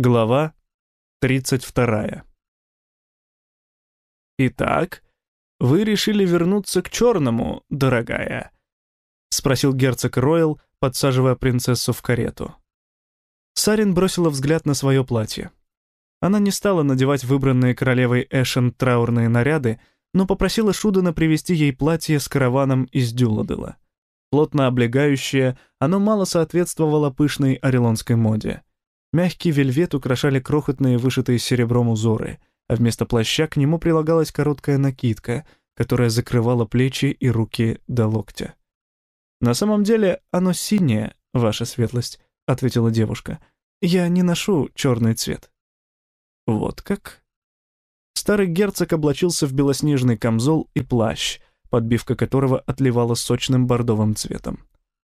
Глава 32. «Итак, вы решили вернуться к черному, дорогая?» — спросил герцог Ройл, подсаживая принцессу в карету. Сарин бросила взгляд на свое платье. Она не стала надевать выбранные королевой Эшен траурные наряды, но попросила Шудена привезти ей платье с караваном из Дюладела. Плотно облегающее, оно мало соответствовало пышной орелонской моде — Мягкий вельвет украшали крохотные вышитые серебром узоры, а вместо плаща к нему прилагалась короткая накидка, которая закрывала плечи и руки до локтя. «На самом деле оно синее, ваша светлость», — ответила девушка. «Я не ношу черный цвет». «Вот как?» Старый герцог облачился в белоснежный камзол и плащ, подбивка которого отливала сочным бордовым цветом.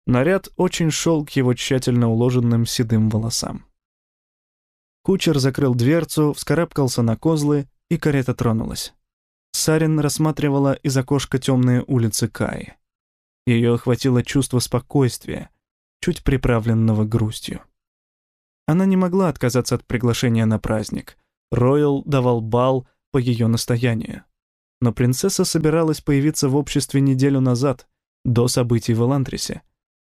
Наряд очень шел к его тщательно уложенным седым волосам. Кучер закрыл дверцу, вскарабкался на козлы, и карета тронулась. Сарин рассматривала из окошка темные улицы Каи. Ее охватило чувство спокойствия, чуть приправленного грустью. Она не могла отказаться от приглашения на праздник. Ройл давал бал по ее настоянию. Но принцесса собиралась появиться в обществе неделю назад, до событий в Эландрисе.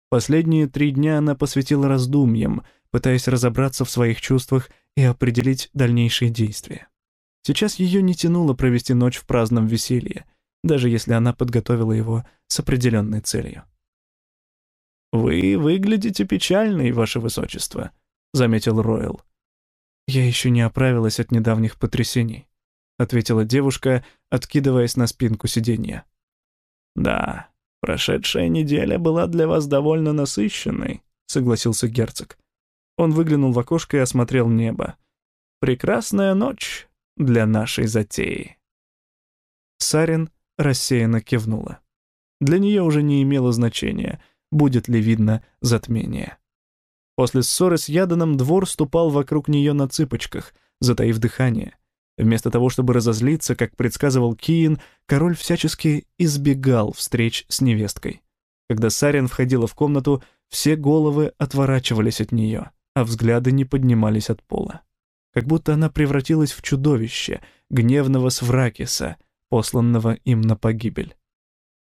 Последние три дня она посвятила раздумьям — пытаясь разобраться в своих чувствах и определить дальнейшие действия. Сейчас ее не тянуло провести ночь в праздном веселье, даже если она подготовила его с определенной целью. «Вы выглядите печальной, ваше высочество», — заметил Ройл. «Я еще не оправилась от недавних потрясений», — ответила девушка, откидываясь на спинку сиденья. «Да, прошедшая неделя была для вас довольно насыщенной», — согласился герцог. Он выглянул в окошко и осмотрел небо. «Прекрасная ночь для нашей затеи». Сарин рассеянно кивнула. Для нее уже не имело значения, будет ли видно затмение. После ссоры с Яданом двор ступал вокруг нее на цыпочках, затаив дыхание. Вместо того, чтобы разозлиться, как предсказывал Киин, король всячески избегал встреч с невесткой. Когда Сарин входила в комнату, все головы отворачивались от нее а взгляды не поднимались от пола. Как будто она превратилась в чудовище, гневного Свракиса, посланного им на погибель.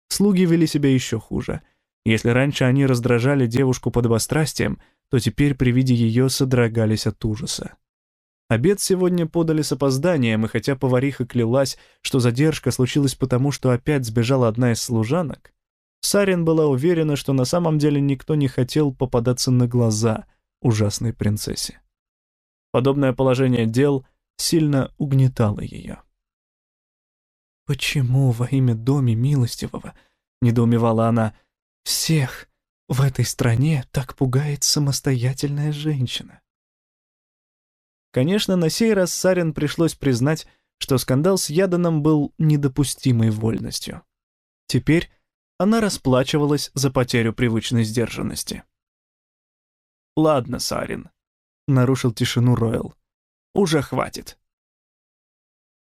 Слуги вели себя еще хуже. Если раньше они раздражали девушку под обострастием, то теперь при виде ее содрогались от ужаса. Обед сегодня подали с опозданием, и хотя повариха клялась, что задержка случилась потому, что опять сбежала одна из служанок, Сарин была уверена, что на самом деле никто не хотел попадаться на глаза — ужасной принцессе. Подобное положение дел сильно угнетало ее. «Почему во имя Доми Милостивого?» — недоумевала она. «Всех в этой стране так пугает самостоятельная женщина». Конечно, на сей раз Сарин пришлось признать, что скандал с Яданом был недопустимой вольностью. Теперь она расплачивалась за потерю привычной сдержанности. «Ладно, Сарин», — нарушил тишину Ройл. «Уже хватит».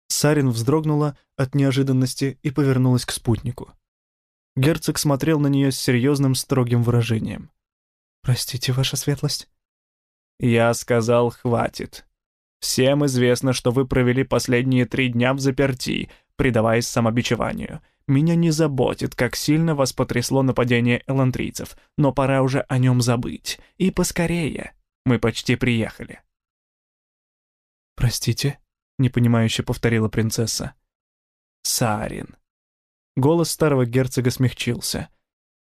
Сарин вздрогнула от неожиданности и повернулась к спутнику. Герцог смотрел на нее с серьезным строгим выражением. «Простите, ваша светлость?» «Я сказал, хватит. Всем известно, что вы провели последние три дня в заперти, предаваясь самобичеванию. Меня не заботит, как сильно вас потрясло нападение элантрийцев, но пора уже о нем забыть. И поскорее. Мы почти приехали». «Простите?» — непонимающе повторила принцесса. «Сарин». Голос старого герцога смягчился.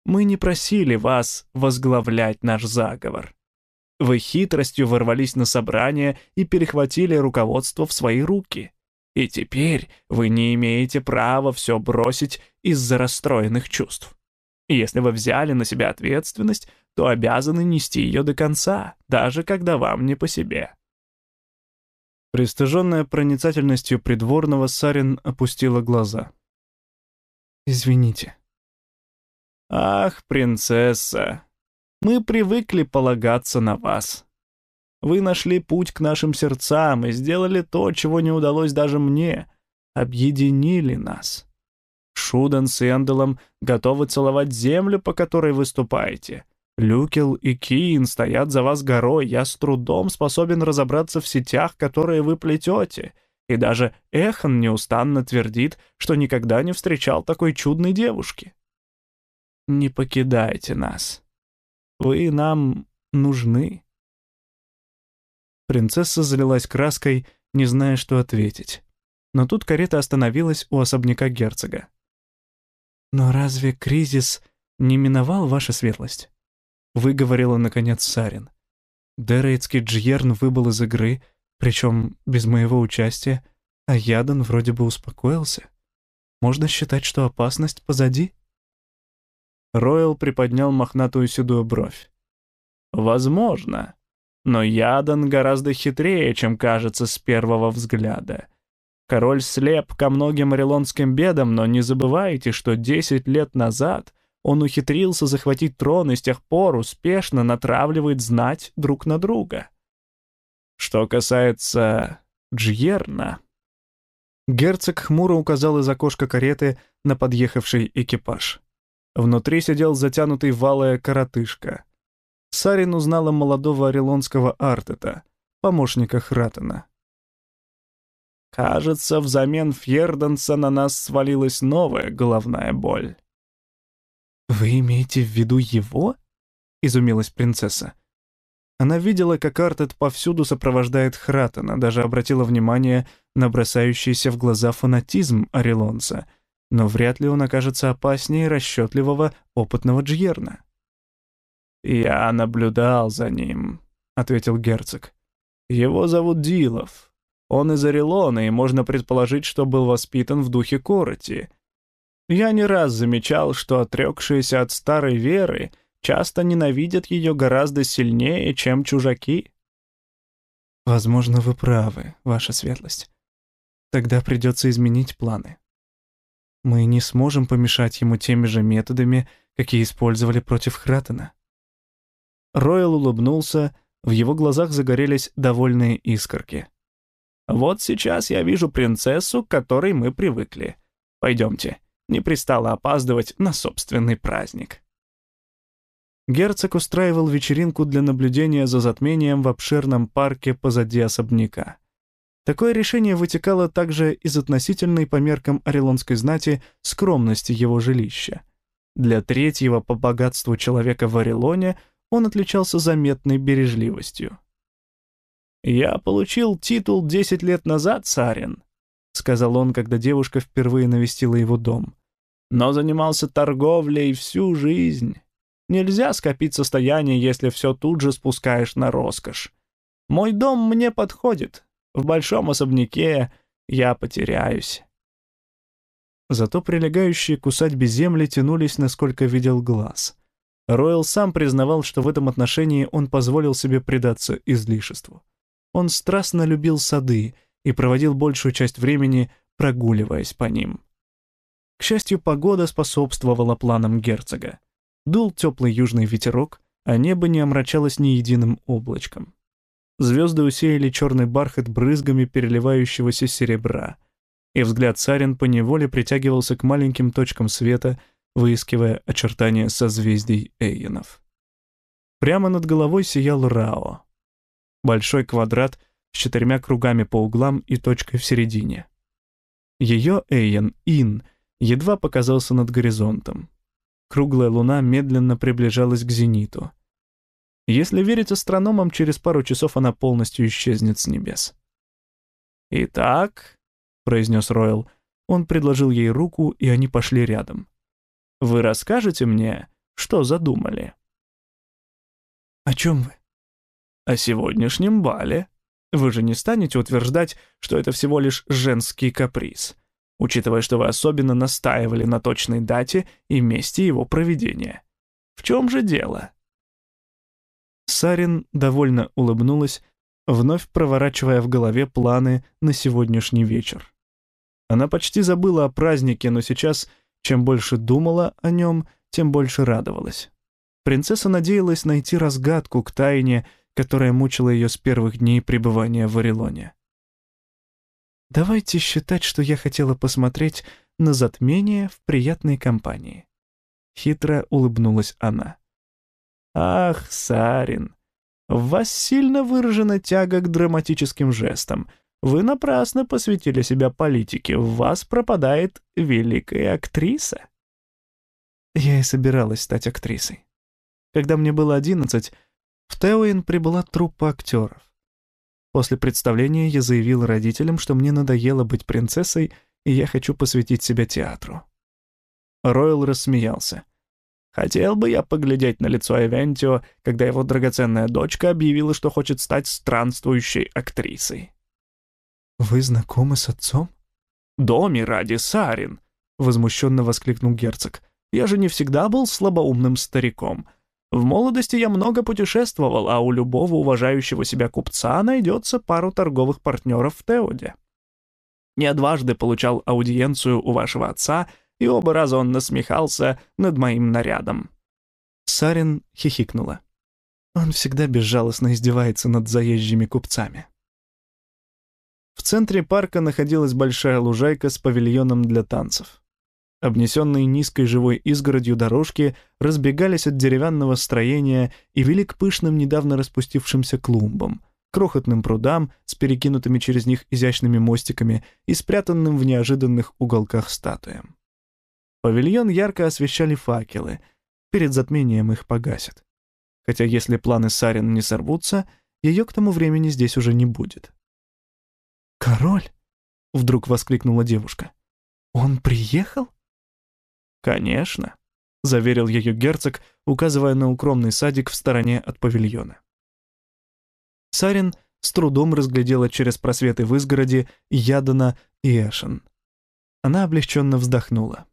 «Мы не просили вас возглавлять наш заговор. Вы хитростью ворвались на собрание и перехватили руководство в свои руки. И теперь вы не имеете права все бросить из-за расстроенных чувств. Если вы взяли на себя ответственность, то обязаны нести ее до конца, даже когда вам не по себе. Пристыженная проницательностью придворного, Сарин опустила глаза. «Извините». «Ах, принцесса, мы привыкли полагаться на вас. Вы нашли путь к нашим сердцам и сделали то, чего не удалось даже мне. Объединили нас. Шудан с Энделом готовы целовать землю, по которой выступаете. Люкел и Киин стоят за вас горой, я с трудом способен разобраться в сетях, которые вы плетете, и даже Эхан неустанно твердит, что никогда не встречал такой чудной девушки. Не покидайте нас. Вы нам нужны. Принцесса залилась краской, не зная, что ответить. Но тут карета остановилась у особняка герцога. «Но разве кризис не миновал ваша светлость?» — выговорила, наконец, Сарин. Дерейтский Джьерн выбыл из игры, причем без моего участия, а Ядан вроде бы успокоился. Можно считать, что опасность позади? Ройл приподнял мохнатую седую бровь. «Возможно. Но Ядан гораздо хитрее, чем кажется с первого взгляда. Король слеп ко многим орелонским бедам, но не забывайте, что десять лет назад он ухитрился захватить трон и с тех пор успешно натравливает знать друг на друга. Что касается Джьерна... Герцог хмуро указал из окошка кареты на подъехавший экипаж. Внутри сидел затянутый валая коротышка. Сарин узнала молодого орелонского Артета, помощника Хратена. «Кажется, взамен Фьерденса на нас свалилась новая головная боль». «Вы имеете в виду его?» — изумилась принцесса. Она видела, как Артет повсюду сопровождает Хратена, даже обратила внимание на бросающийся в глаза фанатизм Орелонца, но вряд ли он окажется опаснее расчетливого, опытного Джьерна. «Я наблюдал за ним», — ответил герцог. «Его зовут Дилов. Он из Орелона, и можно предположить, что был воспитан в духе Короти, я не раз замечал, что отрекшиеся от старой веры часто ненавидят ее гораздо сильнее, чем чужаки. Возможно, вы правы, ваша светлость. Тогда придется изменить планы. Мы не сможем помешать ему теми же методами, какие использовали против Хратена. Ройл улыбнулся, в его глазах загорелись довольные искорки. «Вот сейчас я вижу принцессу, к которой мы привыкли. Пойдемте, не пристало опаздывать на собственный праздник. Герцог устраивал вечеринку для наблюдения за затмением в обширном парке позади особняка. Такое решение вытекало также из относительной по меркам орелонской знати скромности его жилища. Для третьего по богатству человека в Орелоне он отличался заметной бережливостью. «Я получил титул 10 лет назад, царин», — сказал он, когда девушка впервые навестила его дом. «Но занимался торговлей всю жизнь. Нельзя скопить состояние, если все тут же спускаешь на роскошь. Мой дом мне подходит. В большом особняке я потеряюсь». Зато прилегающие к усадьбе земли тянулись, насколько видел глаз. Ройл сам признавал, что в этом отношении он позволил себе предаться излишеству. Он страстно любил сады, и проводил большую часть времени, прогуливаясь по ним. К счастью, погода способствовала планам герцога. Дул теплый южный ветерок, а небо не омрачалось ни единым облачком. Звезды усеяли черный бархат брызгами переливающегося серебра, и взгляд Сарин поневоле притягивался к маленьким точкам света, выискивая очертания созвездий Эйенов. Прямо над головой сиял Рао. Большой квадрат — с четырьмя кругами по углам и точкой в середине. Ее Эйен, Ин, едва показался над горизонтом. Круглая луна медленно приближалась к зениту. Если верить астрономам, через пару часов она полностью исчезнет с небес. «Итак», — произнес Ройл, он предложил ей руку, и они пошли рядом. «Вы расскажете мне, что задумали?» «О чем вы?» «О сегодняшнем бале», вы же не станете утверждать, что это всего лишь женский каприз, учитывая, что вы особенно настаивали на точной дате и месте его проведения. В чем же дело?» Сарин довольно улыбнулась, вновь проворачивая в голове планы на сегодняшний вечер. Она почти забыла о празднике, но сейчас, чем больше думала о нем, тем больше радовалась. Принцесса надеялась найти разгадку к тайне, которая мучила ее с первых дней пребывания в Орелоне. Давайте считать, что я хотела посмотреть на затмение в приятной компании. Хитро улыбнулась она. Ах, Сарин, в вас сильно выражена тяга к драматическим жестам. Вы напрасно посвятили себя политике, в вас пропадает великая актриса. Я и собиралась стать актрисой. Когда мне было одиннадцать, в Теуин прибыла труппа актеров. После представления я заявил родителям, что мне надоело быть принцессой, и я хочу посвятить себя театру. Ройл рассмеялся. Хотел бы я поглядеть на лицо Эвентио, когда его драгоценная дочка объявила, что хочет стать странствующей актрисой. «Вы знакомы с отцом?» «Доми ради Сарин!» — возмущенно воскликнул герцог. «Я же не всегда был слабоумным стариком. В молодости я много путешествовал, а у любого уважающего себя купца найдется пару торговых партнеров в Теоде. Не дважды получал аудиенцию у вашего отца — и оба раза он насмехался над моим нарядом. Сарин хихикнула. Он всегда безжалостно издевается над заезжими купцами. В центре парка находилась большая лужайка с павильоном для танцев. Обнесенные низкой живой изгородью дорожки разбегались от деревянного строения и вели к пышным недавно распустившимся клумбам, крохотным прудам с перекинутыми через них изящными мостиками и спрятанным в неожиданных уголках статуям. Павильон ярко освещали факелы. Перед затмением их погасят. Хотя если планы Сарин не сорвутся, ее к тому времени здесь уже не будет. «Король?» — вдруг воскликнула девушка. «Он приехал?» «Конечно», — заверил ее герцог, указывая на укромный садик в стороне от павильона. Сарин с трудом разглядела через просветы в изгороди Ядана и Эшен. Она облегченно вздохнула.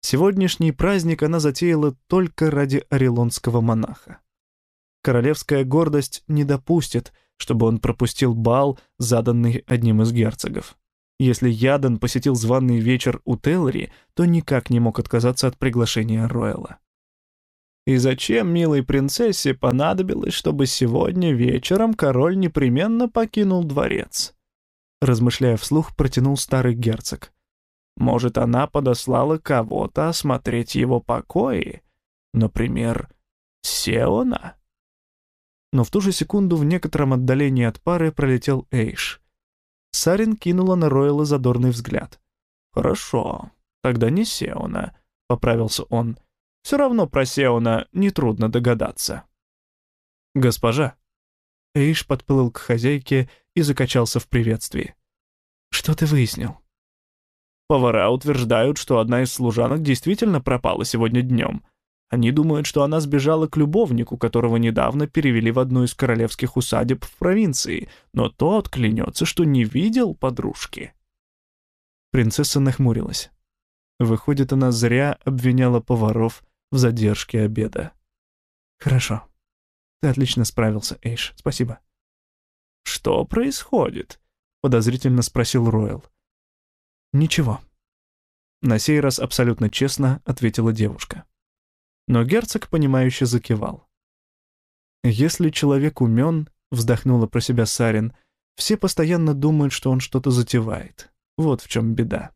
Сегодняшний праздник она затеяла только ради орелонского монаха. Королевская гордость не допустит, чтобы он пропустил бал, заданный одним из герцогов. Если Ядан посетил званый вечер у Теллери, то никак не мог отказаться от приглашения Ройла. И зачем милой принцессе понадобилось, чтобы сегодня вечером король непременно покинул дворец? Размышляя вслух, протянул старый герцог. Может, она подослала кого-то осмотреть его покои? Например, Сеона? Но в ту же секунду в некотором отдалении от пары пролетел Эйш. Сарин кинула на Ройла задорный взгляд. «Хорошо, тогда не Сеона», — поправился он. «Все равно про Сеона нетрудно догадаться». «Госпожа». Эйш подплыл к хозяйке и закачался в приветствии. «Что ты выяснил?» Повара утверждают, что одна из служанок действительно пропала сегодня днем. Они думают, что она сбежала к любовнику, которого недавно перевели в одну из королевских усадеб в провинции, но тот клянется, что не видел подружки. Принцесса нахмурилась. Выходит, она зря обвиняла поваров в задержке обеда. «Хорошо. Ты отлично справился, Эйш. Спасибо». «Что происходит?» — подозрительно спросил Ройл. «Ничего». На сей раз абсолютно честно ответила девушка. Но герцог, понимающе закивал. «Если человек умен», — вздохнула про себя Сарин, «все постоянно думают, что он что-то затевает. Вот в чем беда».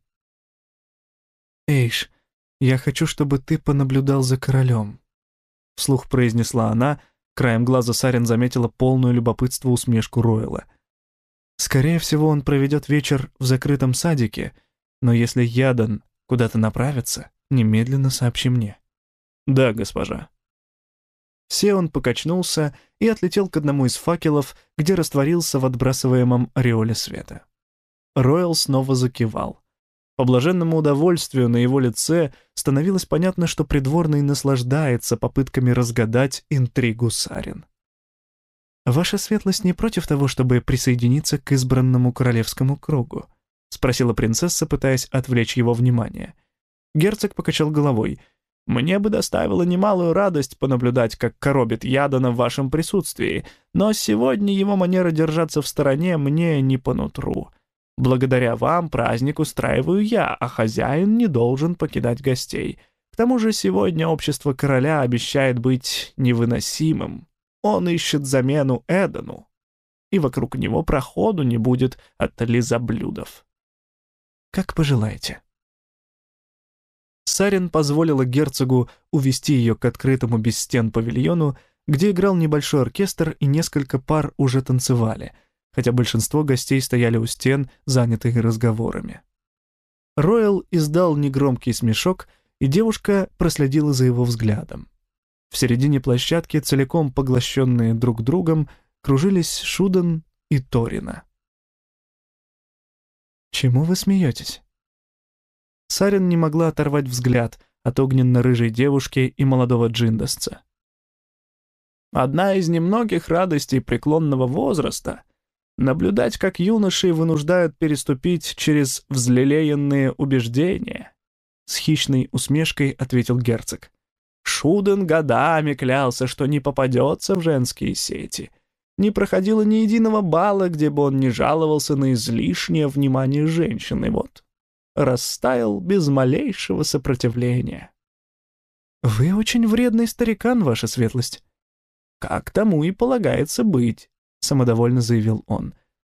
«Эйш, я хочу, чтобы ты понаблюдал за королем», — вслух произнесла она, краем глаза Сарин заметила полную любопытство усмешку Ройла. «Скорее всего, он проведет вечер в закрытом садике, но если Ядан куда-то направится, немедленно сообщи мне». «Да, госпожа». Сеон покачнулся и отлетел к одному из факелов, где растворился в отбрасываемом ореоле света. Ройл снова закивал. По блаженному удовольствию на его лице становилось понятно, что придворный наслаждается попытками разгадать интригу Сарин. «Ваша светлость не против того, чтобы присоединиться к избранному королевскому кругу?» — спросила принцесса, пытаясь отвлечь его внимание. Герцог покачал головой. «Мне бы доставило немалую радость понаблюдать, как коробит Ядана в вашем присутствии, но сегодня его манера держаться в стороне мне не по нутру. Благодаря вам праздник устраиваю я, а хозяин не должен покидать гостей. К тому же сегодня общество короля обещает быть невыносимым. Он ищет замену Эдану, и вокруг него проходу не будет от лизоблюдов». Как пожелаете». Сарин позволила герцогу увести ее к открытому без стен павильону, где играл небольшой оркестр и несколько пар уже танцевали, хотя большинство гостей стояли у стен, занятые разговорами. Ройл издал негромкий смешок, и девушка проследила за его взглядом. В середине площадки, целиком поглощенные друг другом, кружились Шуден и Торина. «Чему вы смеетесь?» Сарин не могла оторвать взгляд от огненно-рыжей девушки и молодого джиндасца. «Одна из немногих радостей преклонного возраста — наблюдать, как юноши вынуждают переступить через взлелеянные убеждения», — с хищной усмешкой ответил герцог. Шуден годами клялся, что не попадется в женские сети. Не проходило ни единого бала, где бы он не жаловался на излишнее внимание женщины. Вот, растаял без малейшего сопротивления. «Вы очень вредный старикан, ваша светлость». «Как тому и полагается быть», — самодовольно заявил он.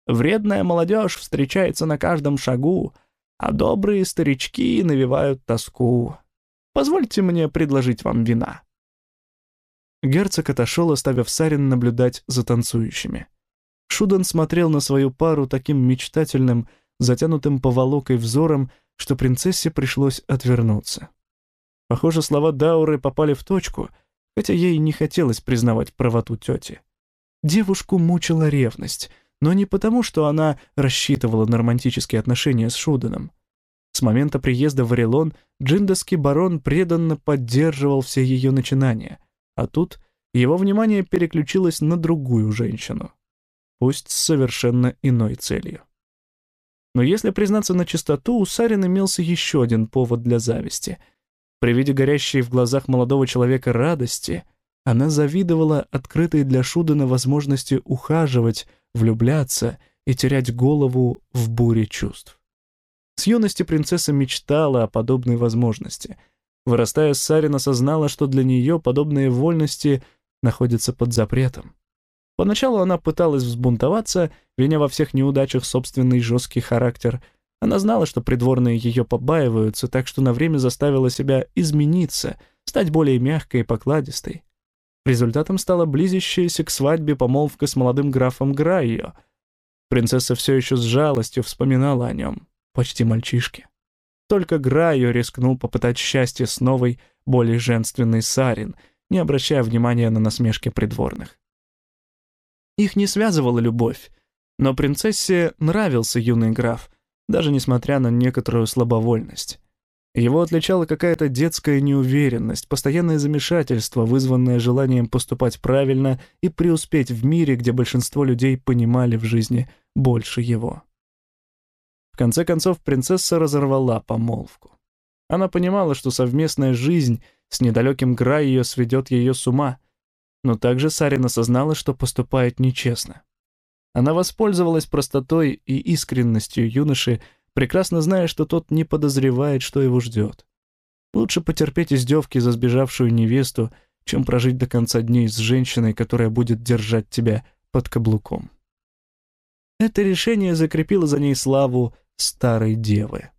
«Вредная молодежь встречается на каждом шагу, а добрые старички навевают тоску. Позвольте мне предложить вам вина». Герцог отошел, оставив Сарин наблюдать за танцующими. Шудан смотрел на свою пару таким мечтательным, затянутым поволокой взором, что принцессе пришлось отвернуться. Похоже, слова Дауры попали в точку, хотя ей не хотелось признавать правоту тети. Девушку мучила ревность, но не потому, что она рассчитывала на романтические отношения с Шуданом. С момента приезда в Орелон джиндовский барон преданно поддерживал все ее начинания, а тут его внимание переключилось на другую женщину, пусть с совершенно иной целью. Но если признаться на чистоту, у Сарин имелся еще один повод для зависти. При виде горящей в глазах молодого человека радости, она завидовала открытой для Шудена возможности ухаживать, влюбляться и терять голову в буре чувств. С юности принцесса мечтала о подобной возможности. Вырастая, Сарин осознала, что для нее подобные вольности находятся под запретом. Поначалу она пыталась взбунтоваться, виня во всех неудачах собственный жесткий характер. Она знала, что придворные ее побаиваются, так что на время заставила себя измениться, стать более мягкой и покладистой. Результатом стала близящаяся к свадьбе помолвка с молодым графом Грайо. Принцесса все еще с жалостью вспоминала о нем почти мальчишки. Только Грайо рискнул попытать счастье с новой, более женственной Сарин, не обращая внимания на насмешки придворных. Их не связывала любовь, но принцессе нравился юный граф, даже несмотря на некоторую слабовольность. Его отличала какая-то детская неуверенность, постоянное замешательство, вызванное желанием поступать правильно и преуспеть в мире, где большинство людей понимали в жизни больше его. В конце концов, принцесса разорвала помолвку. Она понимала, что совместная жизнь с недалеким Грай ее сведет ее с ума, но также Сарин осознала, что поступает нечестно. Она воспользовалась простотой и искренностью юноши, прекрасно зная, что тот не подозревает, что его ждет. Лучше потерпеть издевки за сбежавшую невесту, чем прожить до конца дней с женщиной, которая будет держать тебя под каблуком. Это решение закрепило за ней славу старой девы.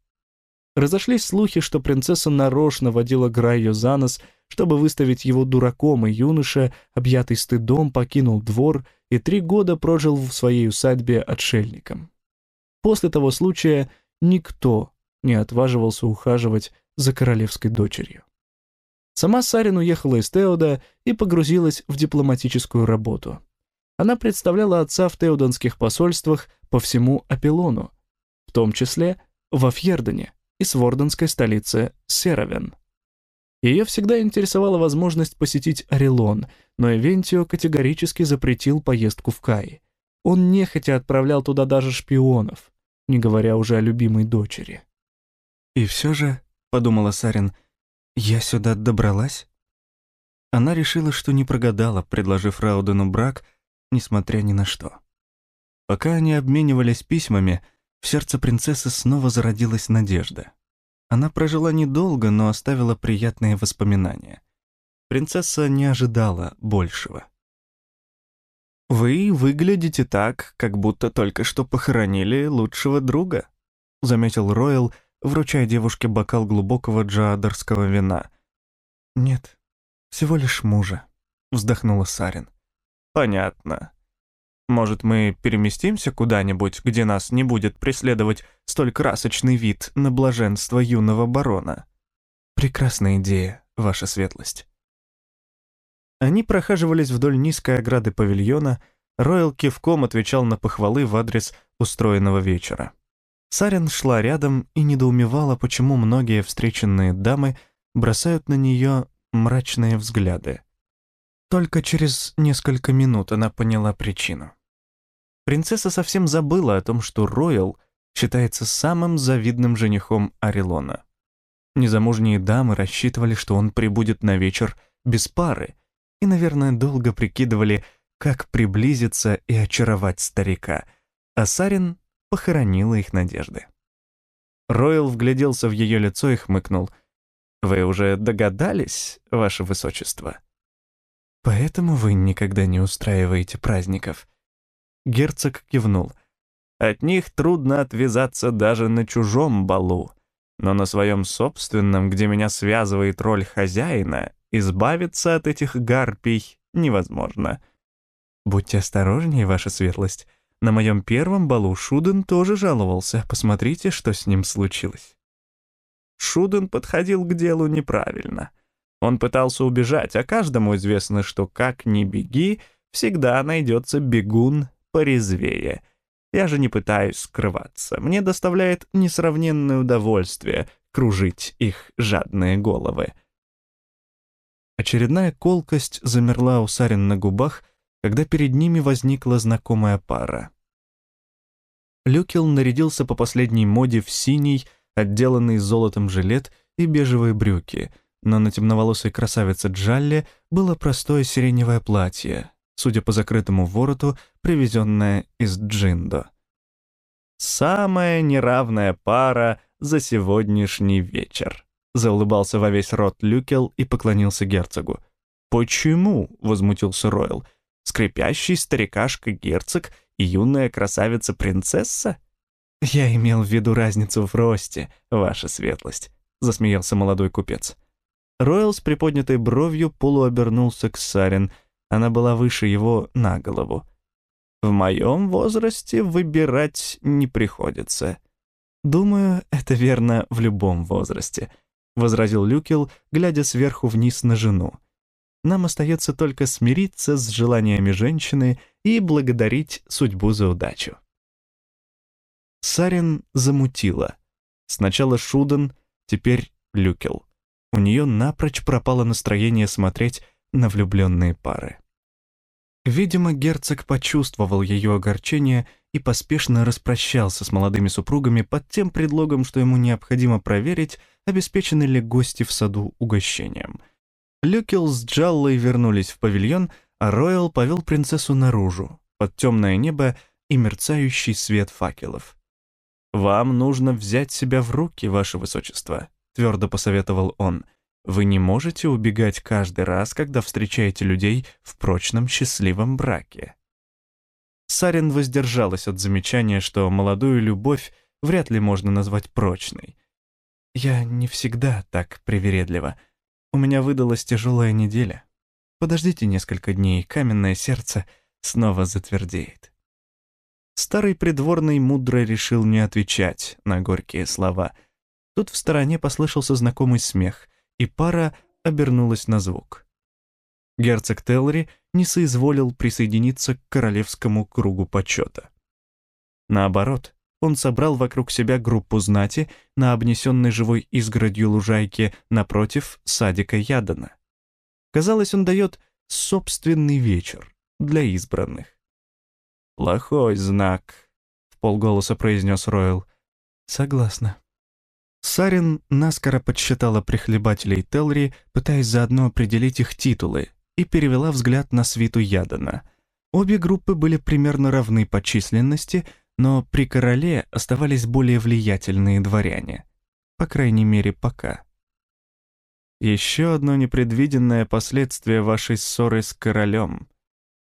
Разошлись слухи, что принцесса нарочно водила Грайо за нос, чтобы выставить его дураком, и юноша, объятый стыдом, покинул двор и три года прожил в своей усадьбе отшельником. После того случая никто не отваживался ухаживать за королевской дочерью. Сама Сарин уехала из Теода и погрузилась в дипломатическую работу. Она представляла отца в теодонских посольствах по всему Апеллону, том числе во Фьердене и сворденской столице Серовен. Ее всегда интересовала возможность посетить Орелон, но Эвентио категорически запретил поездку в Кай. Он нехотя отправлял туда даже шпионов, не говоря уже о любимой дочери. «И все же», — подумала Сарин, — «я сюда добралась?» Она решила, что не прогадала, предложив Раудену брак, несмотря ни на что. Пока они обменивались письмами, — в сердце принцессы снова зародилась надежда. Она прожила недолго, но оставила приятные воспоминания. Принцесса не ожидала большего. «Вы выглядите так, как будто только что похоронили лучшего друга», заметил Ройл, вручая девушке бокал глубокого джадарского вина. «Нет, всего лишь мужа», — вздохнула Сарин. «Понятно. Может, мы переместимся куда-нибудь, где нас не будет преследовать столь красочный вид на блаженство юного барона?» «Прекрасная идея, ваша светлость». Они прохаживались вдоль низкой ограды павильона, Ройл кивком отвечал на похвалы в адрес устроенного вечера. Сарин шла рядом и недоумевала, почему многие встреченные дамы бросают на нее мрачные взгляды. Только через несколько минут она поняла причину. Принцесса совсем забыла о том, что Ройл считается самым завидным женихом Арилона. Незамужние дамы рассчитывали, что он прибудет на вечер без пары, и, наверное, долго прикидывали, как приблизиться и очаровать старика, а Сарин похоронила их надежды. Ройл вгляделся в ее лицо и хмыкнул. «Вы уже догадались, ваше высочество?» «Поэтому вы никогда не устраиваете праздников?» Герцог кивнул. «От них трудно отвязаться даже на чужом балу, но на своем собственном, где меня связывает роль хозяина, избавиться от этих гарпий невозможно». «Будьте осторожнее, ваша светлость. На моем первом балу Шуден тоже жаловался. Посмотрите, что с ним случилось. Шуден подходил к делу неправильно. Он пытался убежать, а каждому известно, что как ни беги, всегда найдется бегун порезвее. Я же не пытаюсь скрываться. Мне доставляет несравненное удовольствие кружить их жадные головы. Очередная колкость замерла у Сарин на губах — когда перед ними возникла знакомая пара. Люкел нарядился по последней моде в синий, отделанный золотом жилет и бежевые брюки, но на темноволосой красавице Джалле было простое сиреневое платье, судя по закрытому вороту, привезенное из Джиндо. «Самая неравная пара за сегодняшний вечер», — заулыбался во весь рот Люкел и поклонился герцогу. «Почему?» — возмутился Ройл скрипящий старикашка-герцог и юная красавица-принцесса? «Я имел в виду разницу в росте, ваша светлость», — засмеялся молодой купец. Ройл с приподнятой бровью полуобернулся к Сарин. Она была выше его на голову. «В моем возрасте выбирать не приходится». «Думаю, это верно в любом возрасте», — возразил Люкел, глядя сверху вниз на жену. Нам остается только смириться с желаниями женщины и благодарить судьбу за удачу. Сарин замутила. Сначала Шуден, теперь Люкел. У нее напрочь пропало настроение смотреть на влюбленные пары. Видимо, герцог почувствовал ее огорчение и поспешно распрощался с молодыми супругами под тем предлогом, что ему необходимо проверить, обеспечены ли гости в саду угощением — Люкел с Джаллой вернулись в павильон, а Ройл повел принцессу наружу, под темное небо и мерцающий свет факелов. «Вам нужно взять себя в руки, ваше высочество», — твердо посоветовал он. «Вы не можете убегать каждый раз, когда встречаете людей в прочном счастливом браке». Сарин воздержалась от замечания, что молодую любовь вряд ли можно назвать прочной. «Я не всегда так привередлива», у меня выдалась тяжелая неделя. Подождите несколько дней, каменное сердце снова затвердеет. Старый придворный мудро решил не отвечать на горькие слова. Тут в стороне послышался знакомый смех, и пара обернулась на звук. Герцог Теллери не соизволил присоединиться к королевскому кругу почета. Наоборот, он собрал вокруг себя группу знати на обнесенной живой изгородью лужайке напротив садика Ядана. Казалось, он дает собственный вечер для избранных. «Плохой знак», — в полголоса произнес Ройл. «Согласна». Сарин наскоро подсчитала прихлебателей Телри, пытаясь заодно определить их титулы, и перевела взгляд на свиту Ядана. Обе группы были примерно равны по численности — но при короле оставались более влиятельные дворяне. По крайней мере, пока. Еще одно непредвиденное последствие вашей ссоры с королем.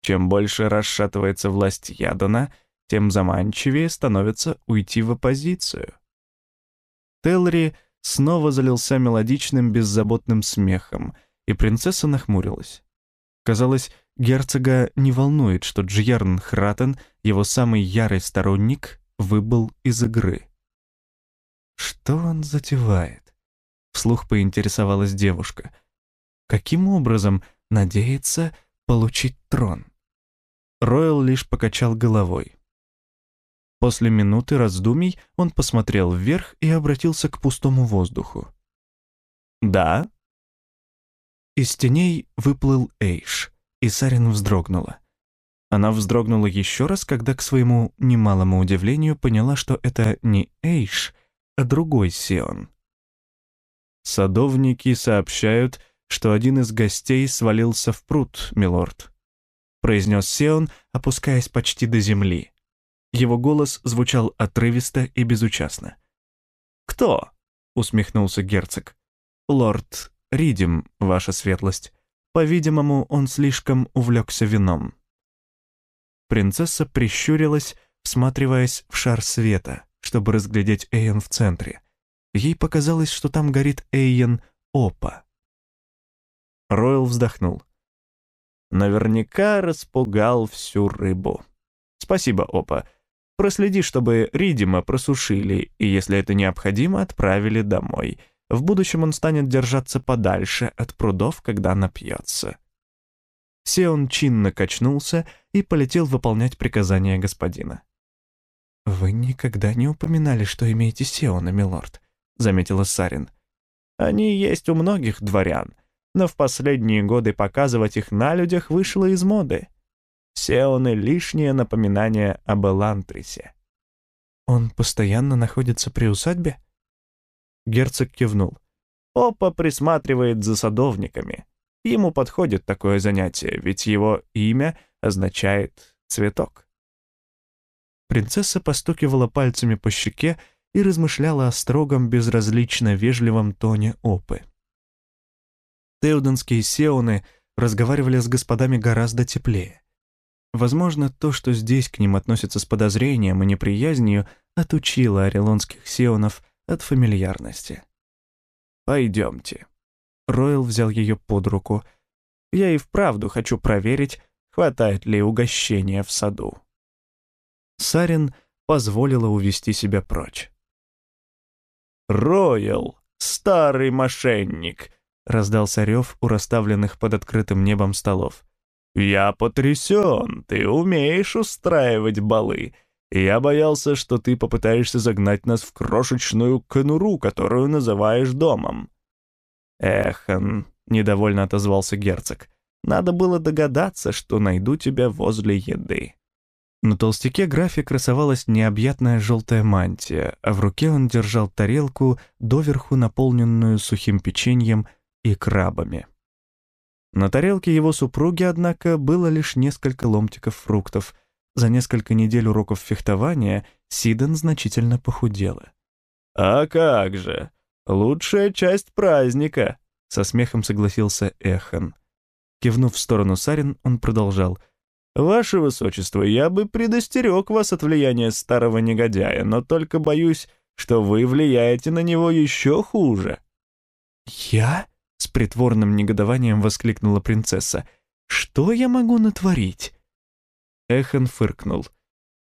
Чем больше расшатывается власть Ядана, тем заманчивее становится уйти в оппозицию. Телри снова залился мелодичным беззаботным смехом, и принцесса нахмурилась. Казалось, герцога не волнует, что Джьерн Хратен, его самый ярый сторонник, выбыл из игры. Что он затевает? Вслух поинтересовалась девушка. Каким образом надеется получить трон? Ройл лишь покачал головой. После минуты раздумий он посмотрел вверх и обратился к пустому воздуху. «Да?» Из теней выплыл Эйш, и Сарин вздрогнула. Она вздрогнула еще раз, когда, к своему немалому удивлению, поняла, что это не Эйш, а другой Сион. «Садовники сообщают, что один из гостей свалился в пруд, милорд», произнес Сион, опускаясь почти до земли. Его голос звучал отрывисто и безучастно. «Кто?» — усмехнулся герцог. «Лорд Ридим, ваша светлость. По-видимому, он слишком увлекся вином». Принцесса прищурилась, всматриваясь в шар света, чтобы разглядеть Эйен в центре. Ей показалось, что там горит Эйен Опа. Ройл вздохнул. Наверняка распугал всю рыбу. Спасибо, Опа. Проследи, чтобы Ридима просушили, и, если это необходимо, отправили домой. В будущем он станет держаться подальше от прудов, когда напьется. Сеон чинно качнулся и полетел выполнять приказания господина. «Вы никогда не упоминали, что имеете Сеона, милорд», — заметила Сарин. «Они есть у многих дворян, но в последние годы показывать их на людях вышло из моды. Сеоны — лишнее напоминание об Элантрисе. «Он постоянно находится при усадьбе?» Герцог кивнул. «Опа присматривает за садовниками. Ему подходит такое занятие, ведь его имя означает «цветок». Принцесса постукивала пальцами по щеке и размышляла о строгом, безразлично вежливом тоне Опы. Теуденские сеоны разговаривали с господами гораздо теплее. Возможно, то, что здесь к ним относятся с подозрением и неприязнью, отучило орелонских сеонов от фамильярности. «Пойдемте». Ройл взял ее под руку. «Я и вправду хочу проверить, хватает ли угощения в саду». Сарин позволила увести себя прочь. «Ройл, старый мошенник!» — раздался рев у расставленных под открытым небом столов. «Я потрясен, ты умеешь устраивать балы. Я боялся, что ты попытаешься загнать нас в крошечную конуру, которую называешь домом». «Эхан», — недовольно отозвался герцог, — «надо было догадаться, что найду тебя возле еды». На толстяке графе красовалась необъятная желтая мантия, а в руке он держал тарелку, доверху наполненную сухим печеньем и крабами. На тарелке его супруги, однако, было лишь несколько ломтиков фруктов. За несколько недель уроков фехтования Сиден значительно похудела. «А как же! Лучшая часть праздника!» — со смехом согласился Эхан. Кивнув в сторону Сарин, он продолжал. «Ваше Высочество, я бы предостерег вас от влияния старого негодяя, но только боюсь, что вы влияете на него еще хуже». «Я?» С притворным негодованием воскликнула принцесса. «Что я могу натворить?» Эхан фыркнул.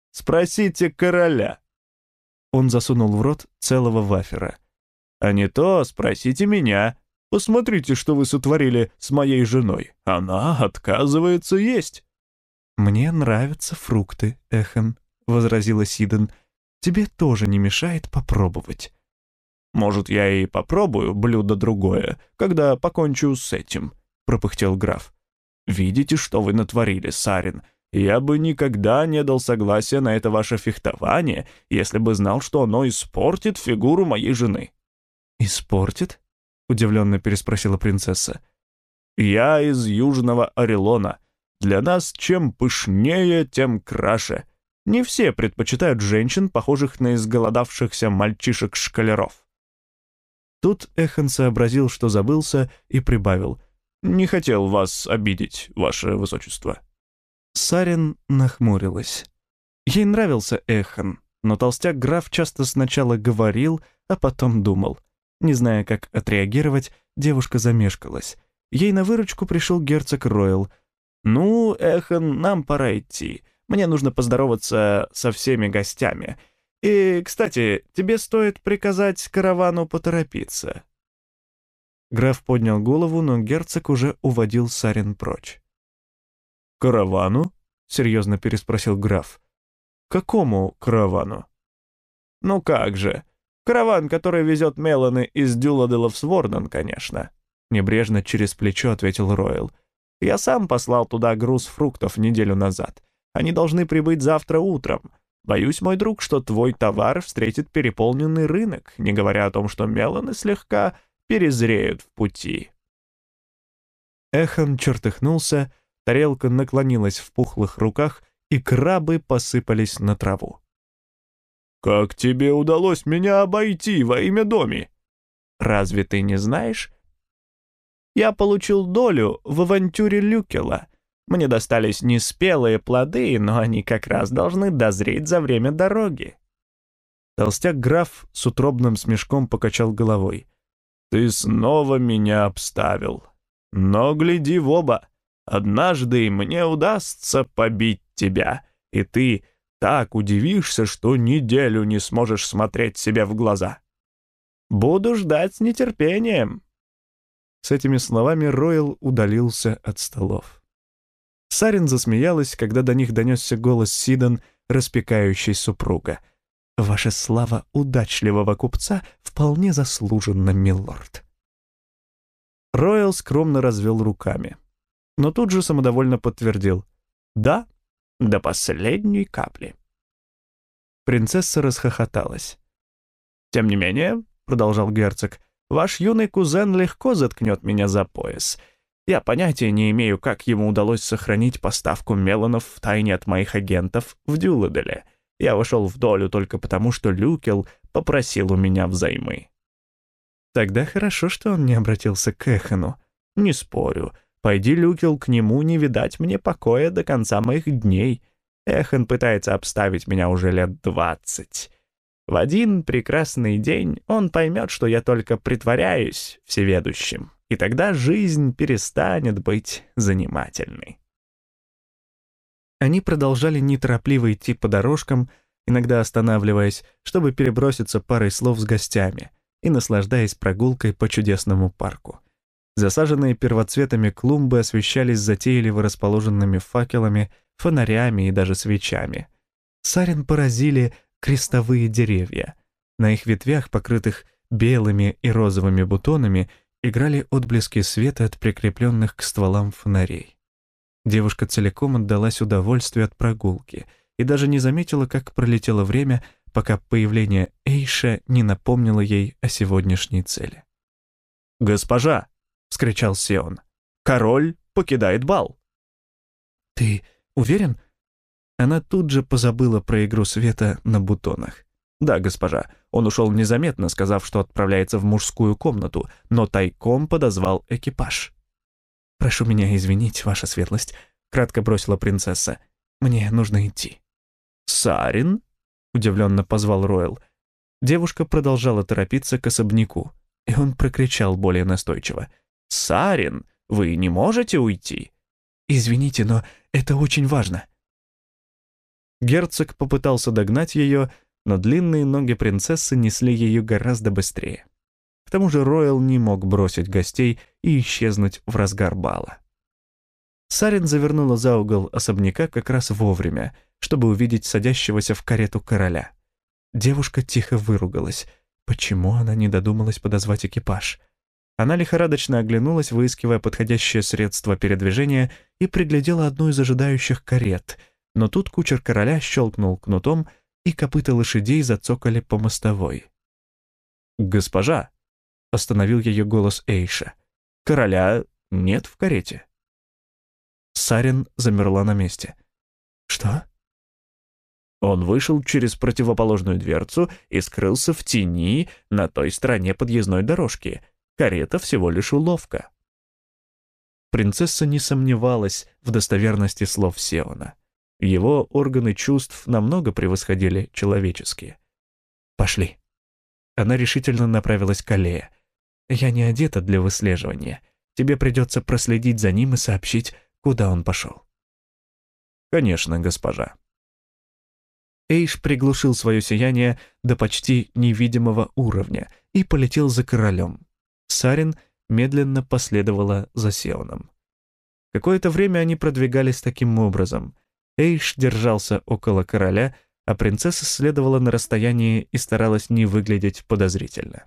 «Спросите короля». Он засунул в рот целого вафера. «А не то спросите меня. Посмотрите, что вы сотворили с моей женой. Она отказывается есть». «Мне нравятся фрукты, Эхан», — возразила Сиден. «Тебе тоже не мешает попробовать». «Может, я и попробую блюдо другое, когда покончу с этим», — пропыхтел граф. «Видите, что вы натворили, Сарин? Я бы никогда не дал согласия на это ваше фехтование, если бы знал, что оно испортит фигуру моей жены». «Испортит?» — удивленно переспросила принцесса. «Я из Южного Орелона. Для нас чем пышнее, тем краше. Не все предпочитают женщин, похожих на изголодавшихся мальчишек-шкалеров». Тут Эхан сообразил, что забылся, и прибавил. «Не хотел вас обидеть, ваше высочество». Сарин нахмурилась. Ей нравился Эхан, но толстяк-граф часто сначала говорил, а потом думал. Не зная, как отреагировать, девушка замешкалась. ей на выручку пришел герцог Ройл. «Ну, Эхан, нам пора идти. Мне нужно поздороваться со всеми гостями. И, кстати, тебе стоит приказать каравану поторопиться». Граф поднял голову, но герцог уже уводил Сарин прочь. «Каравану?» — серьезно переспросил граф. «Какому каравану?» «Ну как же. Караван, который везет Меланы из Дюладела в Сворден, конечно», — небрежно через плечо ответил Ройл. «Я сам послал туда груз фруктов неделю назад. Они должны прибыть завтра утром. Боюсь, мой друг, что твой товар встретит переполненный рынок, не говоря о том, что Меланы слегка перезреют в пути». Эхон чертыхнулся, тарелка наклонилась в пухлых руках, и крабы посыпались на траву. «Как тебе удалось меня обойти во имя Доми?» «Разве ты не знаешь?» «Я получил долю в авантюре Люкела. Мне достались неспелые плоды, но они как раз должны дозреть за время дороги». Толстяк-граф с утробным смешком покачал головой. «Ты снова меня обставил. Но гляди в оба. Однажды мне удастся побить тебя, и ты так удивишься, что неделю не сможешь смотреть себе в глаза. Буду ждать с нетерпением». С этими словами Ройл удалился от столов. Сарин засмеялась, когда до них донесся голос Сидан, распекающий супруга. «Ваша слава удачливого купца вполне заслуженна, милорд». Ройл скромно развел руками, но тут же самодовольно подтвердил. «Да, до последней капли. Принцесса расхохоталась. «Тем не менее», — продолжал герцог, «ваш юный кузен легко заткнет меня за пояс. Я понятия не имею, как ему удалось сохранить поставку меланов в тайне от моих агентов в Дюладеле. Я вошел в долю только потому, что Люкел попросил у меня взаймы». Тогда хорошо, что он не обратился к Эхану. Не спорю, Пойди, Люкел, к нему не видать мне покоя до конца моих дней. Эхан пытается обставить меня уже лет двадцать. В один прекрасный день он поймет, что я только притворяюсь всеведущим, и тогда жизнь перестанет быть занимательной. Они продолжали неторопливо идти по дорожкам, иногда останавливаясь, чтобы переброситься парой слов с гостями и наслаждаясь прогулкой по чудесному парку. Засаженные первоцветами клумбы освещались затейливо расположенными факелами, фонарями и даже свечами. Сарин поразили крестовые деревья. На их ветвях, покрытых белыми и розовыми бутонами, играли отблески света от прикрепленных к стволам фонарей. Девушка целиком отдалась удовольствию от прогулки и даже не заметила, как пролетело время, пока появление Эйша не напомнило ей о сегодняшней цели. «Госпожа!» — вскричал Сион. «Король покидает бал!» «Ты уверен?» Она тут же позабыла про игру света на бутонах. «Да, госпожа, он ушел незаметно, сказав, что отправляется в мужскую комнату, но тайком подозвал экипаж». «Прошу меня извинить, ваша светлость», — кратко бросила принцесса. «Мне нужно идти». «Сарин?» — удивленно позвал Ройл. Девушка продолжала торопиться к особняку, и он прокричал более настойчиво. Сарин, вы не можете уйти?» «Извините, но это очень важно». Герцог попытался догнать ее, но длинные ноги принцессы несли ее гораздо быстрее. К тому же Ройл не мог бросить гостей и исчезнуть в разгар бала. Сарин завернула за угол особняка как раз вовремя, чтобы увидеть садящегося в карету короля. Девушка тихо выругалась. Почему она не додумалась подозвать экипаж? Она лихорадочно оглянулась, выискивая подходящее средство передвижения, и приглядела одну из ожидающих карет. Но тут кучер короля щелкнул кнутом, и копыта лошадей зацокали по мостовой. «Госпожа!» — остановил ее голос Эйша. «Короля нет в карете». Сарин замерла на месте. «Что?» Он вышел через противоположную дверцу и скрылся в тени на той стороне подъездной дорожки — Карета всего лишь уловка. Принцесса не сомневалась в достоверности слов Сеона. Его органы чувств намного превосходили человеческие. «Пошли». Она решительно направилась к аллее. «Я не одета для выслеживания. Тебе придется проследить за ним и сообщить, куда он пошел». «Конечно, госпожа». Эйш приглушил свое сияние до почти невидимого уровня и полетел за королем. Сарин медленно последовала за Сеоном. Какое-то время они продвигались таким образом. Эйш держался около короля, а принцесса следовала на расстоянии и старалась не выглядеть подозрительно.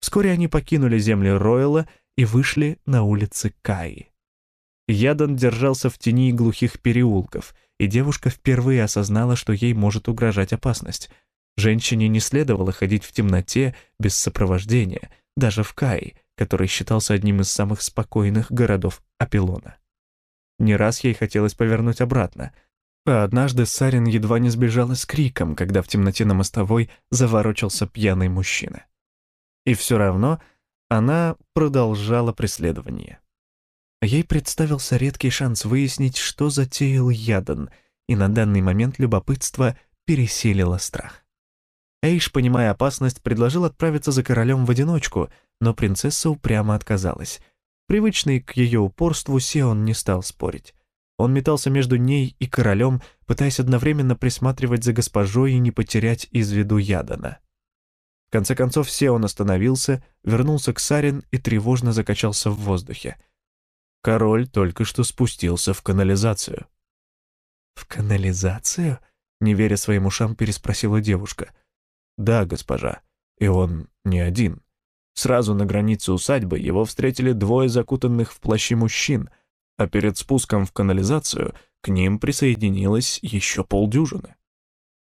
Вскоре они покинули земли Ройла и вышли на улицы Каи. Ядан держался в тени глухих переулков, и девушка впервые осознала, что ей может угрожать опасность. Женщине не следовало ходить в темноте без сопровождения, даже в Каи, который считался одним из самых спокойных городов Апилона. Не раз ей хотелось повернуть обратно, а однажды Сарин едва не сбежала с криком, когда в темноте на мостовой заворочился пьяный мужчина. И все равно она продолжала преследование. Ей представился редкий шанс выяснить, что затеял Ядан, и на данный момент любопытство переселило страх. Эйш, понимая опасность, предложил отправиться за королем в одиночку, но принцесса упрямо отказалась. Привычный к ее упорству Сеон не стал спорить. Он метался между ней и королем, пытаясь одновременно присматривать за госпожой и не потерять из виду Ядана. В конце концов Сеон остановился, вернулся к Сарин и тревожно закачался в воздухе. Король только что спустился в канализацию. «В канализацию?» — не веря своим ушам, переспросила девушка. «Да, госпожа, и он не один. Сразу на границе усадьбы его встретили двое закутанных в плащи мужчин, а перед спуском в канализацию к ним присоединилось еще полдюжины».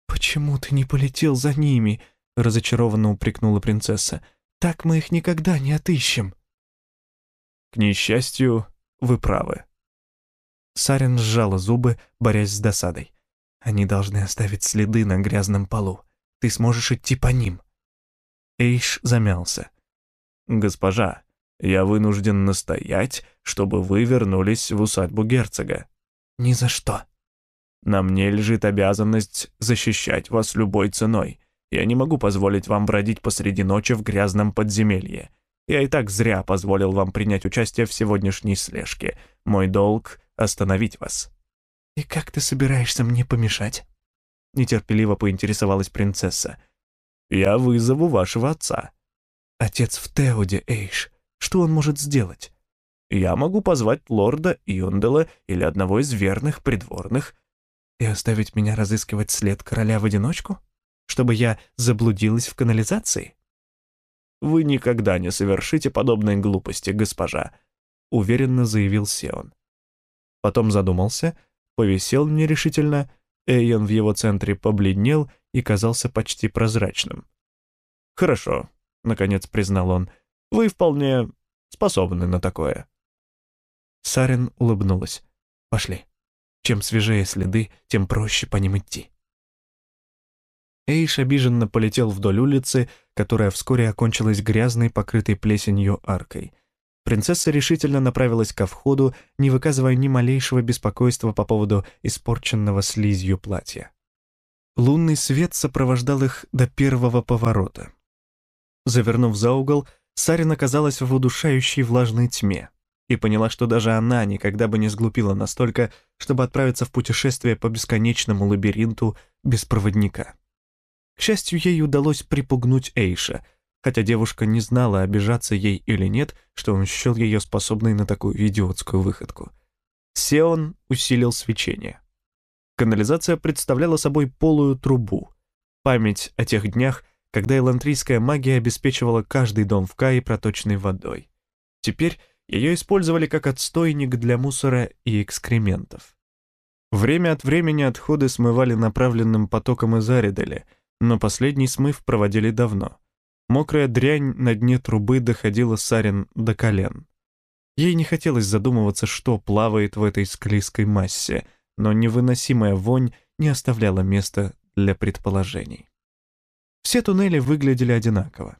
«Почему ты не полетел за ними?» — разочарованно упрекнула принцесса. «Так мы их никогда не отыщем». «К несчастью, вы правы». Сарин сжала зубы, борясь с досадой. «Они должны оставить следы на грязном полу. Ты сможешь идти по ним». Эйш замялся. «Госпожа, я вынужден настоять, чтобы вы вернулись в усадьбу герцога». «Ни за что». «На мне лежит обязанность защищать вас любой ценой. Я не могу позволить вам бродить посреди ночи в грязном подземелье. Я и так зря позволил вам принять участие в сегодняшней слежке. Мой долг — остановить вас». «И как ты собираешься мне помешать?» Нетерпеливо поинтересовалась принцесса. «Я вызову вашего отца». «Отец в Теоде, Эйш. Что он может сделать?» «Я могу позвать лорда Иондела или одного из верных придворных». «И оставить меня разыскивать след короля в одиночку?» чтобы я заблудилась в канализации? «Вы никогда не совершите подобной глупости, госпожа», — уверенно заявил Сеон. Потом задумался, повисел нерешительно, Эйон в его центре побледнел и казался почти прозрачным. «Хорошо», — наконец признал он, — «вы вполне способны на такое». Сарин улыбнулась. «Пошли. Чем свежее следы, тем проще по ним идти». Эйш обиженно полетел вдоль улицы, которая вскоре окончилась грязной, покрытой плесенью аркой. Принцесса решительно направилась ко входу, не выказывая ни малейшего беспокойства по поводу испорченного слизью платья. Лунный свет сопровождал их до первого поворота. Завернув за угол, Сарин оказалась в удушающей влажной тьме и поняла, что даже она никогда бы не сглупила настолько, чтобы отправиться в путешествие по бесконечному лабиринту без проводника. К счастью, ей удалось припугнуть Эйша, хотя девушка не знала, обижаться ей или нет, что он счел ее способной на такую идиотскую выходку. Сеон усилил свечение. Канализация представляла собой полую трубу. Память о тех днях, когда элантрийская магия обеспечивала каждый дом в Кае проточной водой. Теперь ее использовали как отстойник для мусора и экскрементов. Время от времени отходы смывали направленным потоком из Ариделя — но последний смыв проводили давно. Мокрая дрянь на дне трубы доходила Сарин до колен. Ей не хотелось задумываться, что плавает в этой склизкой массе, но невыносимая вонь не оставляла места для предположений. Все туннели выглядели одинаково.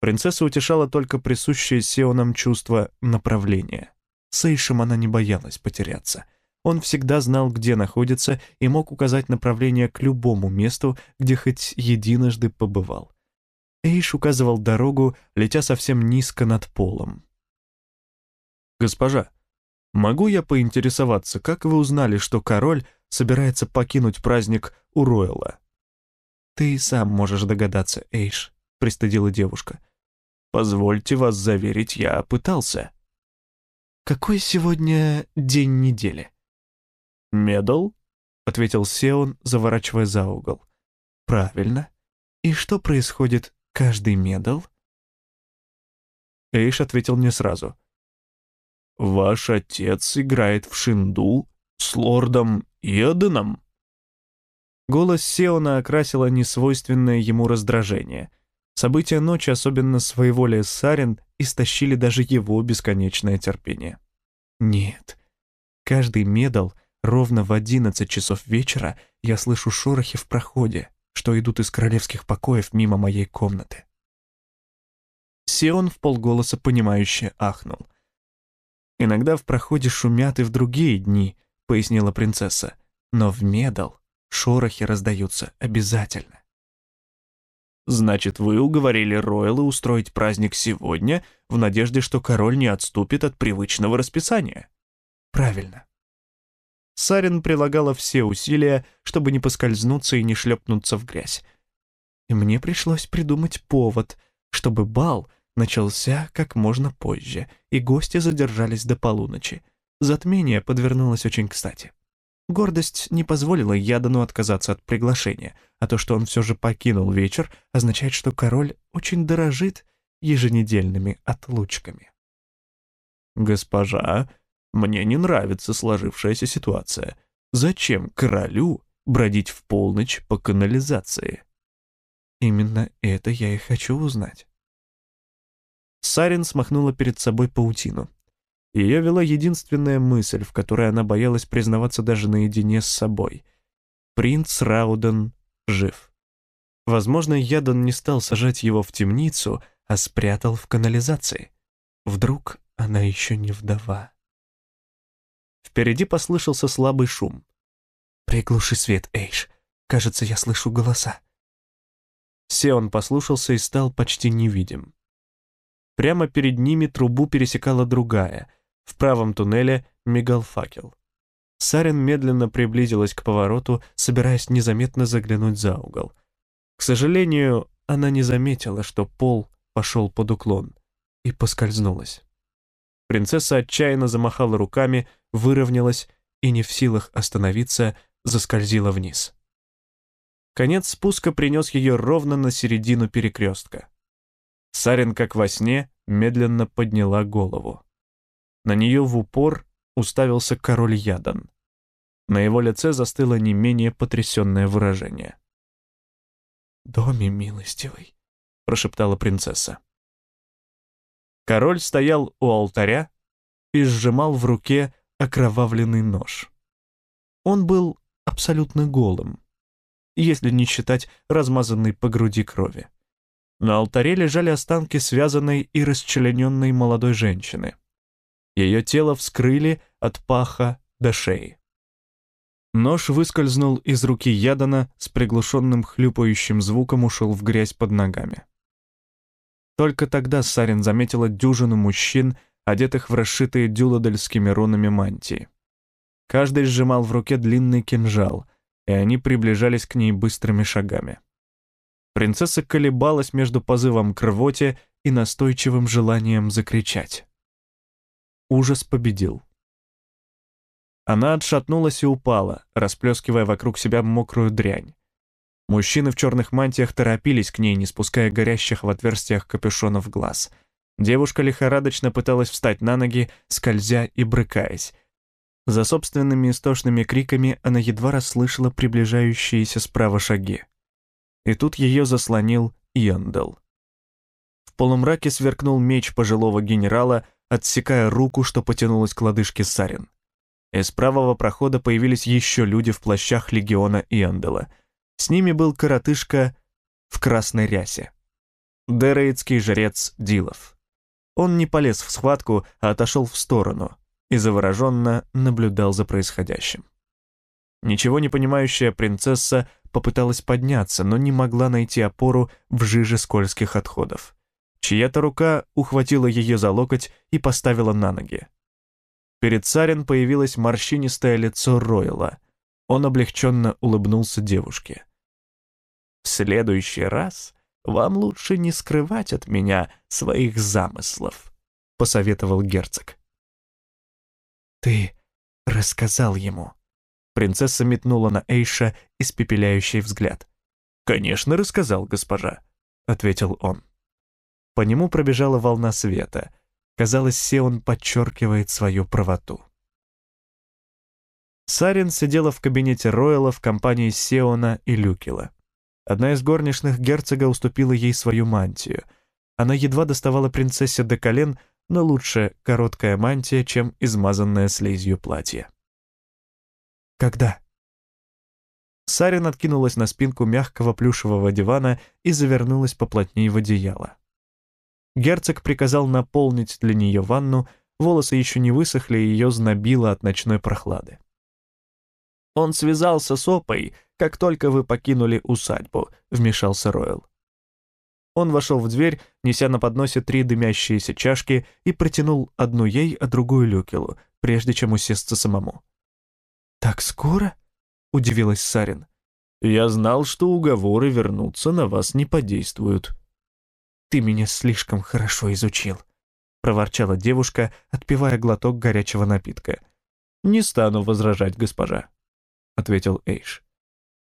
Принцесса утешала только присущее Сеонам чувство направления. С Эйшем она не боялась потеряться — он всегда знал, где находится, и мог указать направление к любому месту, где хоть единожды побывал. Эйш указывал дорогу, летя совсем низко над полом. «Госпожа, могу я поинтересоваться, как вы узнали, что король собирается покинуть праздник у Ройла?» «Ты сам можешь догадаться, Эйш», — пристыдила девушка. «Позвольте вас заверить, я пытался». «Какой сегодня день недели?» «Медал?» — ответил Сеон, заворачивая за угол. «Правильно. И что происходит каждый медал?» Эйш ответил не сразу. «Ваш отец играет в шинду с лордом Иоденом?» Голос Сеона окрасило несвойственное ему раздражение. События ночи, особенно своеволие Сарин, истощили даже его бесконечное терпение. «Нет. Каждый медал ровно в одиннадцать часов вечера я слышу шорохи в проходе, что идут из королевских покоев мимо моей комнаты. Сион в полголоса понимающе ахнул. «Иногда в проходе шумят и в другие дни», — пояснила принцесса. «Но в Медал шорохи раздаются обязательно». «Значит, вы уговорили Ройла устроить праздник сегодня в надежде, что король не отступит от привычного расписания?» «Правильно». Сарин прилагала все усилия, чтобы не поскользнуться и не шлепнуться в грязь. И мне пришлось придумать повод, чтобы бал — начался как можно позже, и гости задержались до полуночи. Затмение подвернулось очень кстати. Гордость не позволила Ядану отказаться от приглашения, а то, что он все же покинул вечер, означает, что король очень дорожит еженедельными отлучками. «Госпожа, мне не нравится сложившаяся ситуация. Зачем королю бродить в полночь по канализации?» «Именно это я и хочу узнать». Сарин смахнула перед собой паутину. Ее вела единственная мысль, в которой она боялась признаваться даже наедине с собой. Принц Рауден жив. Возможно, Ядан не стал сажать его в темницу, а спрятал в канализации. Вдруг она еще не вдова. Впереди послышался слабый шум. «Приглуши свет, Эйш. Кажется, я слышу голоса». Сеон послушался и стал почти невидим. Прямо перед ними трубу пересекала другая. В правом туннеле мигал факел. Сарин медленно приблизилась к повороту, собираясь незаметно заглянуть за угол. К сожалению, она не заметила, что пол пошел под уклон, и поскользнулась. Принцесса отчаянно замахала руками, выровнялась и, не в силах остановиться, заскользила вниз. Конец спуска принес ее ровно на середину перекрестка. Сарин, как во сне, медленно подняла голову. На нее в упор уставился король Ядан. На его лице застыло не менее потрясенное выражение. «Доме милостивый», — прошептала принцесса. Король стоял у алтаря и сжимал в руке окровавленный нож. Он был абсолютно голым, если не считать размазанной по груди крови. На алтаре лежали останки связанной и расчлененной молодой женщины. Ее тело вскрыли от паха до шеи. Нож выскользнул из руки Ядана с приглушенным хлюпающим звуком ушел в грязь под ногами. Только тогда Сарин заметила дюжину мужчин, одетых в расшитые дюладельскими рунами мантии. Каждый сжимал в руке длинный кинжал, и они приближались к ней быстрыми шагами. Принцесса колебалась между позывом к рвоте и настойчивым желанием закричать. Ужас победил. Она отшатнулась и упала, расплескивая вокруг себя мокрую дрянь. Мужчины в черных мантиях торопились к ней, не спуская горящих в отверстиях капюшонов глаз. Девушка лихорадочно пыталась встать на ноги, скользя и брыкаясь. За собственными истошными криками она едва расслышала приближающиеся справа шаги и тут ее заслонил Йондел. В полумраке сверкнул меч пожилого генерала, отсекая руку, что потянулась к лодыжке Сарин. Из правого прохода появились еще люди в плащах легиона Йондела. С ними был коротышка в красной рясе. Дерейтский жрец Дилов. Он не полез в схватку, а отошел в сторону и завороженно наблюдал за происходящим. Ничего не понимающая принцесса попыталась подняться, но не могла найти опору в жиже скользких отходов. Чья-то рука ухватила ее за локоть и поставила на ноги. Перед царем появилось морщинистое лицо Ройла. Он облегченно улыбнулся девушке. «В следующий раз вам лучше не скрывать от меня своих замыслов», — посоветовал герцог. «Ты рассказал ему». Принцесса метнула на Эйша испепеляющий взгляд. «Конечно, рассказал, госпожа», — ответил он. По нему пробежала волна света. Казалось, Сеон подчеркивает свою правоту. Сарин сидела в кабинете Ройла в компании Сеона и Люкила. Одна из горничных герцога уступила ей свою мантию. Она едва доставала принцессе до колен, но лучше короткая мантия, чем измазанное слизью платье. «Когда?» Сарин откинулась на спинку мягкого плюшевого дивана и завернулась поплотнее в одеяло. Герцог приказал наполнить для нее ванну, волосы еще не высохли, и ее знобило от ночной прохлады. «Он связался с Опой, как только вы покинули усадьбу», — вмешался Ройл. Он вошел в дверь, неся на подносе три дымящиеся чашки, и протянул одну ей, а другую Люкелу, прежде чем усесться самому. «Так скоро?» — удивилась Сарин. «Я знал, что уговоры вернуться на вас не подействуют». «Ты меня слишком хорошо изучил», — проворчала девушка, отпивая глоток горячего напитка. «Не стану возражать, госпожа», — ответил Эйш.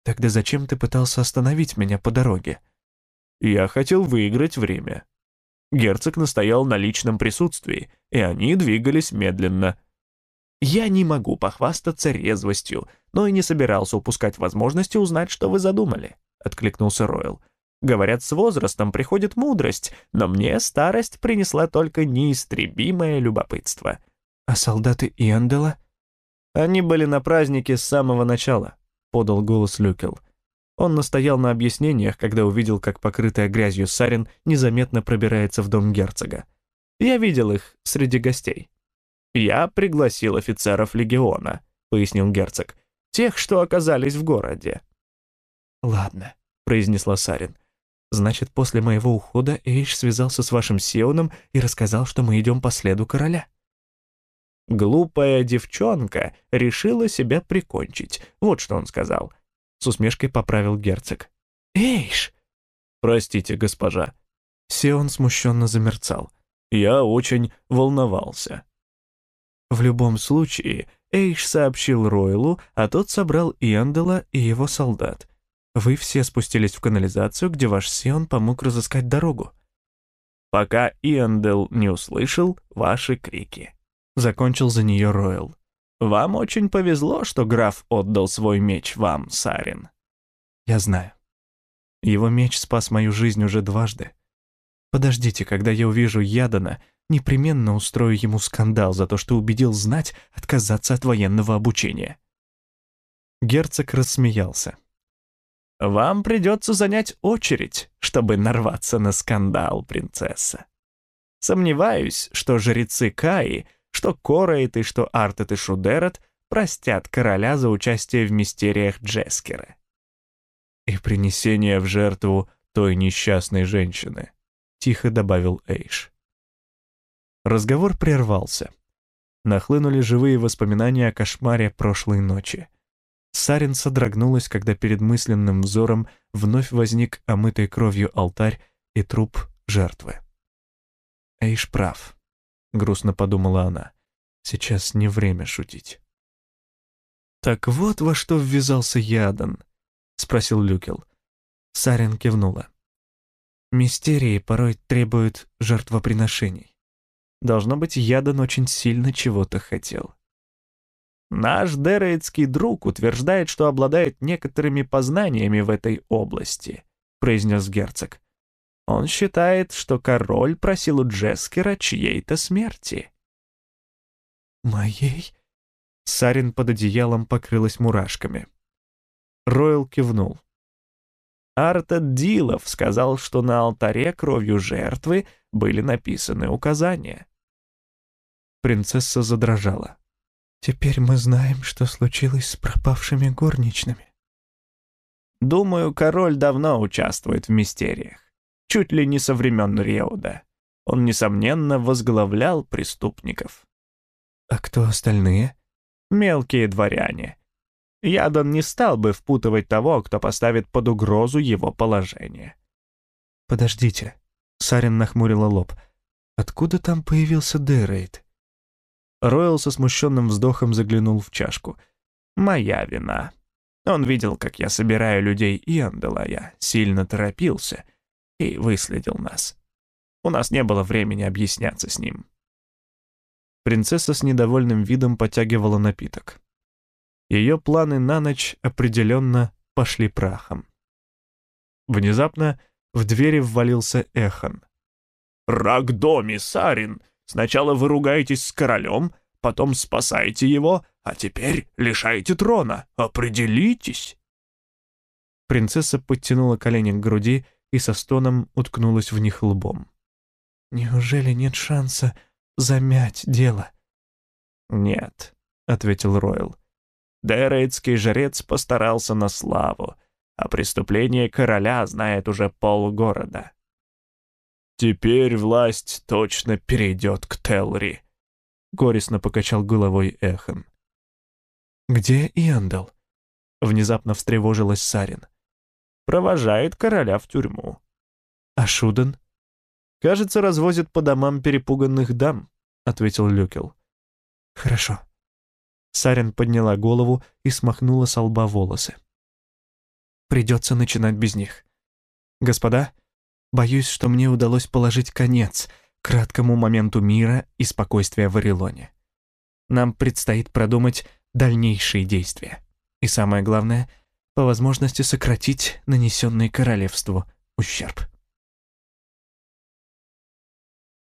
«Тогда зачем ты пытался остановить меня по дороге?» Я хотел выиграть время. Герцог настоял на личном присутствии, и они двигались медленно. Я не могу похвастаться резвостью, но и не собирался упускать возможности узнать, что вы задумали, откликнулся Ройл. Говорят, с возрастом приходит мудрость, но мне старость принесла только неистребимое любопытство. А солдаты Иандела? Они были на празднике с самого начала, подал голос Люкел. Он настоял на объяснениях, когда увидел, как покрытая грязью Сарин незаметно пробирается в дом герцога. «Я видел их среди гостей». «Я пригласил офицеров легиона», — пояснил герцог, «тех, что оказались в городе». «Ладно», — произнесла Сарин. «Значит, после моего ухода Эйш связался с вашим Сеоном и рассказал, что мы идем по следу короля». «Глупая девчонка решила себя прикончить», вот что он сказал — с усмешкой поправил герцог. «Эйш!» «Простите, госпожа». Сеон смущенно замерцал. «Я очень волновался». В любом случае, Эйш сообщил Ройлу, а тот собрал Иандела и его солдат. Вы все спустились в канализацию, где ваш Сеон помог разыскать дорогу. Пока Иандел не услышал ваши крики. Закончил за нее Ройл. Вам очень повезло, что граф отдал свой меч вам, Сарин. Я знаю. Его меч спас мою жизнь уже дважды. Подождите, когда я увижу Ядана, непременно устрою ему скандал за то, что убедил знать отказаться от военного обучения. Герцог рассмеялся. «Вам придется занять очередь, чтобы нарваться на скандал, принцесса. Сомневаюсь, что жрецы Каи что Корейт и что Артет и Шудерет простят короля за участие в мистериях Джескера. «И принесение в жертву той несчастной женщины», — тихо добавил Эйш. Разговор прервался. Нахлынули живые воспоминания о кошмаре прошлой ночи. Сарин содрогнулась, когда перед мысленным взором вновь возник омытый кровью алтарь и труп жертвы. Эйш прав грустно подумала она. Сейчас не время шутить. «Так вот во что ввязался Ядан», — спросил Люкел. Сарин кивнула. «Мистерии порой требуют жертвоприношений. Должно быть, Ядан очень сильно чего-то хотел». «Наш дерейтский друг утверждает, что обладает некоторыми познаниями в этой области», — произнес герцог. Он считает, что король просил у Джескера чьей-то смерти. «Моей?» Сарин под одеялом покрылась мурашками. Ройл кивнул. Артед Дилов сказал, что на алтаре кровью жертвы были написаны указания. Принцесса задрожала. «Теперь мы знаем, что случилось с пропавшими горничными». «Думаю, король давно участвует в мистериях чуть ли не со времен Реуда. Он, несомненно, возглавлял преступников. А кто остальные? Мелкие дворяне. Ядан не стал бы впутывать того, кто поставит под угрозу его положение. Подождите. Сарин нахмурила лоб. Откуда там появился Дерейд? Ройл со смущенным вздохом заглянул в чашку. «Моя вина. Он видел, как я собираю людей Иандела, я сильно торопился и выследил нас. У нас не было времени объясняться с ним». Принцесса с недовольным видом потягивала напиток. Ее планы на ночь определенно пошли прахом. Внезапно в двери ввалился Эхан. «Рагдоми, Сарин, сначала вы ругаетесь с королем, потом спасаете его, а теперь лишаете трона. Определитесь!» Принцесса подтянула колени к груди и со стоном уткнулась в них лбом. «Неужели нет шанса замять дело?» «Нет», — ответил Ройл. Дерейтский жрец постарался на славу, а преступление короля знает уже полгорода. «Теперь власть точно перейдет к Телри», — горестно покачал головой Эхан. «Где Иандал?» — внезапно встревожилась Сарин. «Провожает короля в тюрьму». «А Шуден?» «Кажется, развозит по домам перепуганных дам», — ответил Люкел. «Хорошо», Сарин подняла голову и смахнула с лба волосы. «Придется начинать без них. Господа, боюсь, что мне удалось положить конец краткому моменту мира и спокойствия в Орелоне. Нам предстоит продумать дальнейшие действия. И самое главное, по возможности сократить нанесенный королевству ущерб».